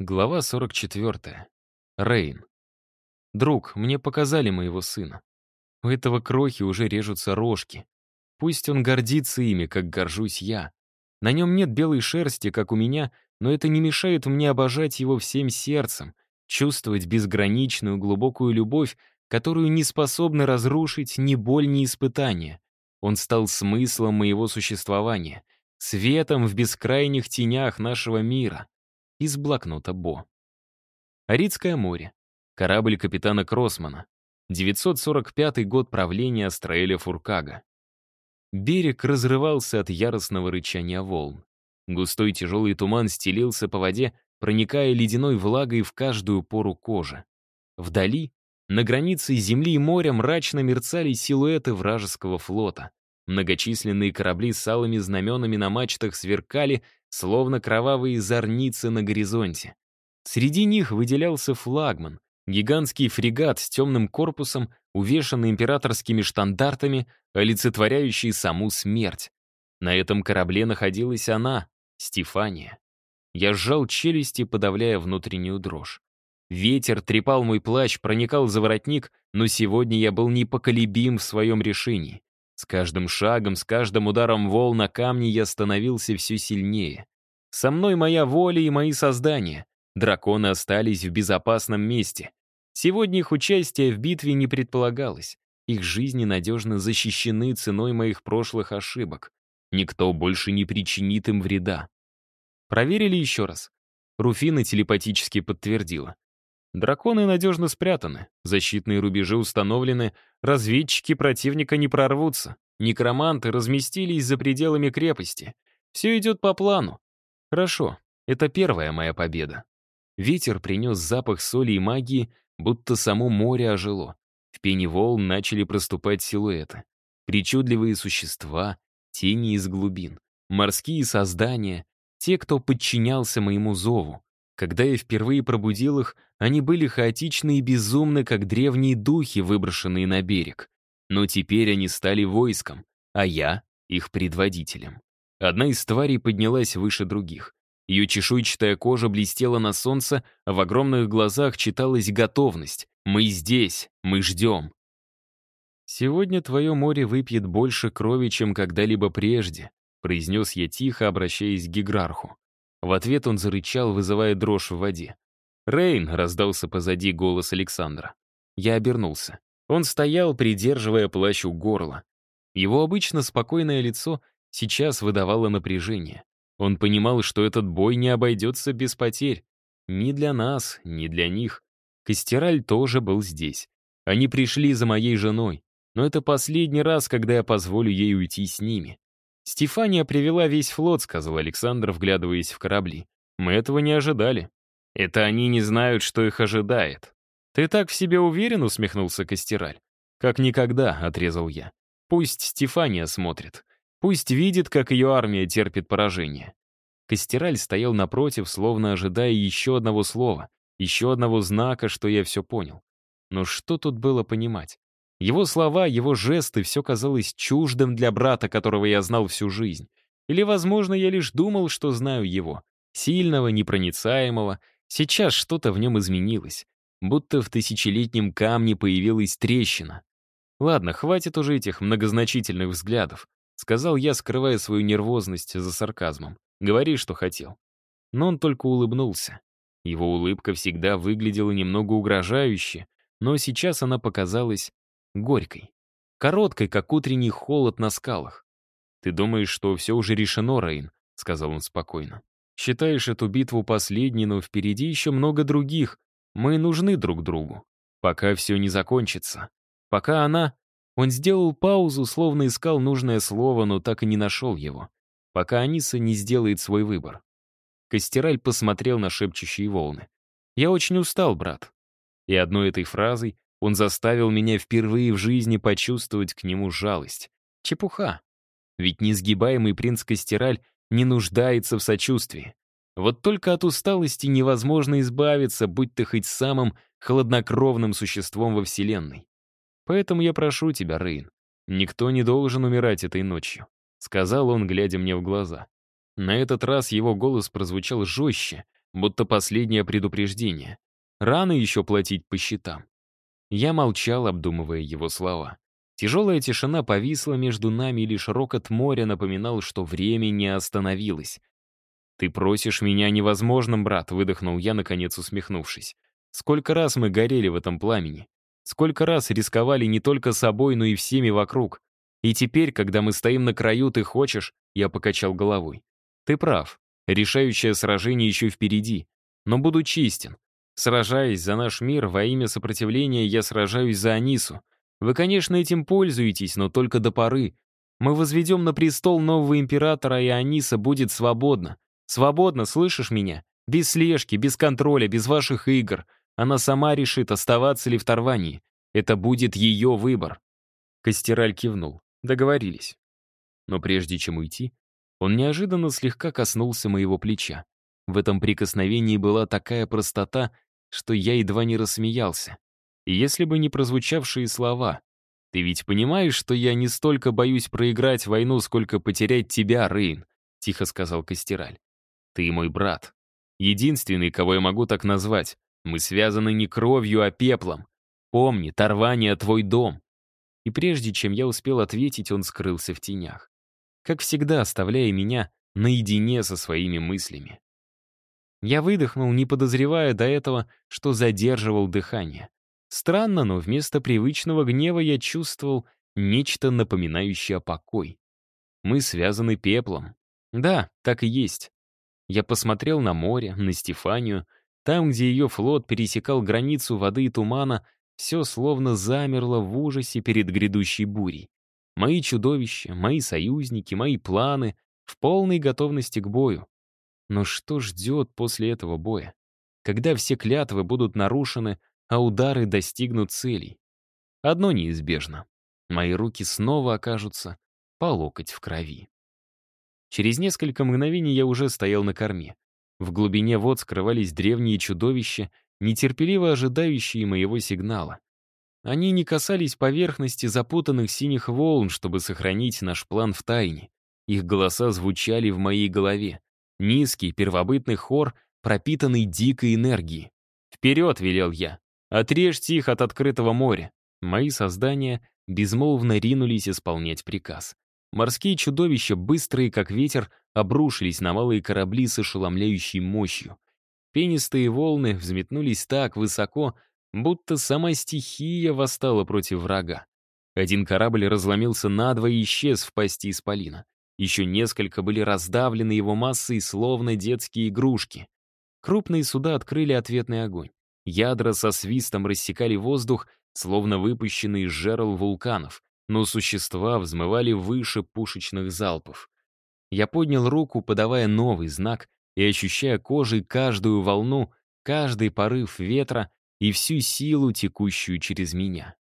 Глава 44. Рейн. «Друг, мне показали моего сына. У этого крохи уже режутся рожки. Пусть он гордится ими, как горжусь я. На нем нет белой шерсти, как у меня, но это не мешает мне обожать его всем сердцем, чувствовать безграничную глубокую любовь, которую не способны разрушить ни боль, ни испытания. Он стал смыслом моего существования, светом в бескрайних тенях нашего мира» из блокнота Бо. Арицкое море. Корабль капитана Кроссмана. 945 год правления Астраэля Фуркага. Берег разрывался от яростного рычания волн. Густой тяжелый туман стелился по воде, проникая ледяной влагой в каждую пору кожи. Вдали, на границе земли и моря, мрачно мерцали силуэты вражеского флота. Многочисленные корабли с алыми знаменами на мачтах сверкали, словно кровавые зорницы на горизонте. Среди них выделялся флагман, гигантский фрегат с темным корпусом, увешанный императорскими штандартами, олицетворяющий саму смерть. На этом корабле находилась она, Стефания. Я сжал челюсти, подавляя внутреннюю дрожь. Ветер трепал мой плащ, проникал за воротник, но сегодня я был непоколебим в своем решении. С каждым шагом, с каждым ударом волна на камни я становился все сильнее. Со мной моя воля и мои создания. Драконы остались в безопасном месте. Сегодня их участие в битве не предполагалось. Их жизни надежно защищены ценой моих прошлых ошибок. Никто больше не причинит им вреда. Проверили еще раз. Руфина телепатически подтвердила. Драконы надежно спрятаны, защитные рубежи установлены, разведчики противника не прорвутся, некроманты разместились за пределами крепости. Все идет по плану. Хорошо, это первая моя победа. Ветер принес запах соли и магии, будто само море ожило. В пене волн начали проступать силуэты. Причудливые существа, тени из глубин, морские создания, те, кто подчинялся моему зову. Когда я впервые пробудил их, они были хаотичны и безумны, как древние духи, выброшенные на берег. Но теперь они стали войском, а я — их предводителем. Одна из тварей поднялась выше других. Ее чешуйчатая кожа блестела на солнце, а в огромных глазах читалась готовность. «Мы здесь, мы ждем». «Сегодня твое море выпьет больше крови, чем когда-либо прежде», произнес я тихо, обращаясь к Гиграрху. В ответ он зарычал, вызывая дрожь в воде. «Рейн!» — раздался позади голос Александра. Я обернулся. Он стоял, придерживая плащ у горла. Его обычно спокойное лицо сейчас выдавало напряжение. Он понимал, что этот бой не обойдется без потерь. Ни для нас, ни для них. Костераль тоже был здесь. Они пришли за моей женой. Но это последний раз, когда я позволю ей уйти с ними. «Стефания привела весь флот», — сказал Александр, вглядываясь в корабли. «Мы этого не ожидали». «Это они не знают, что их ожидает». «Ты так в себе уверен?» — усмехнулся Костераль. «Как никогда», — отрезал я. «Пусть Стефания смотрит. Пусть видит, как ее армия терпит поражение». Костераль стоял напротив, словно ожидая еще одного слова, еще одного знака, что я все понял. Но что тут было понимать? Его слова, его жесты, все казалось чуждым для брата, которого я знал всю жизнь. Или, возможно, я лишь думал, что знаю его. Сильного, непроницаемого. Сейчас что-то в нем изменилось. Будто в тысячелетнем камне появилась трещина. «Ладно, хватит уже этих многозначительных взглядов», сказал я, скрывая свою нервозность за сарказмом. «Говори, что хотел». Но он только улыбнулся. Его улыбка всегда выглядела немного угрожающе, но сейчас она показалась горькой, короткой, как утренний холод на скалах. «Ты думаешь, что все уже решено, Рейн?» — сказал он спокойно. «Считаешь эту битву последней, но впереди еще много других. Мы нужны друг другу. Пока все не закончится. Пока она...» Он сделал паузу, словно искал нужное слово, но так и не нашел его. Пока Аниса не сделает свой выбор. Костераль посмотрел на шепчущие волны. «Я очень устал, брат». И одной этой фразой он заставил меня впервые в жизни почувствовать к нему жалость. Чепуха. Ведь несгибаемый принц Костераль не нуждается в сочувствии. Вот только от усталости невозможно избавиться, будь ты хоть самым хладнокровным существом во Вселенной. Поэтому я прошу тебя, Рейн, никто не должен умирать этой ночью», — сказал он, глядя мне в глаза. На этот раз его голос прозвучал жестче, будто последнее предупреждение. Рано еще платить по счетам. Я молчал, обдумывая его слова. Тяжелая тишина повисла между нами, и лишь рокот моря напоминал, что время не остановилось. «Ты просишь меня невозможным, брат», — выдохнул я, наконец усмехнувшись. «Сколько раз мы горели в этом пламени. Сколько раз рисковали не только собой, но и всеми вокруг. И теперь, когда мы стоим на краю, ты хочешь?» Я покачал головой. «Ты прав. Решающее сражение еще впереди. Но буду чистен. Сражаясь за наш мир, во имя сопротивления я сражаюсь за Анису. Вы, конечно, этим пользуетесь, но только до поры. Мы возведем на престол нового императора, и Аниса будет свободна. Свободна, слышишь меня? Без слежки, без контроля, без ваших игр. Она сама решит, оставаться ли в Тарвании. Это будет ее выбор». Костераль кивнул. Договорились. Но прежде чем уйти, он неожиданно слегка коснулся моего плеча. В этом прикосновении была такая простота — что я едва не рассмеялся. Если бы не прозвучавшие слова. «Ты ведь понимаешь, что я не столько боюсь проиграть войну, сколько потерять тебя, Рейн», — тихо сказал Костераль. «Ты мой брат. Единственный, кого я могу так назвать. Мы связаны не кровью, а пеплом. Помни, Тарвания — твой дом». И прежде чем я успел ответить, он скрылся в тенях. Как всегда, оставляя меня наедине со своими мыслями. Я выдохнул, не подозревая до этого, что задерживал дыхание. Странно, но вместо привычного гнева я чувствовал нечто напоминающее покой. Мы связаны пеплом. Да, так и есть. Я посмотрел на море, на Стефанию. Там, где ее флот пересекал границу воды и тумана, все словно замерло в ужасе перед грядущей бурей. Мои чудовища, мои союзники, мои планы в полной готовности к бою. Но что ждет после этого боя? Когда все клятвы будут нарушены, а удары достигнут целей? Одно неизбежно. Мои руки снова окажутся по локоть в крови. Через несколько мгновений я уже стоял на корме. В глубине вод скрывались древние чудовища, нетерпеливо ожидающие моего сигнала. Они не касались поверхности запутанных синих волн, чтобы сохранить наш план в тайне. Их голоса звучали в моей голове. Низкий, первобытный хор, пропитанный дикой энергией. «Вперед!» — велел я. «Отрежьте их от открытого моря!» Мои создания безмолвно ринулись исполнять приказ. Морские чудовища, быстрые как ветер, обрушились на малые корабли с ошеломляющей мощью. Пенистые волны взметнулись так высоко, будто сама стихия восстала против врага. Один корабль разломился надвое и исчез в пасти исполина. Еще несколько были раздавлены его массой, словно детские игрушки. Крупные суда открыли ответный огонь. Ядра со свистом рассекали воздух, словно выпущенные из жерл вулканов, но существа взмывали выше пушечных залпов. Я поднял руку, подавая новый знак и ощущая кожей каждую волну, каждый порыв ветра и всю силу, текущую через меня.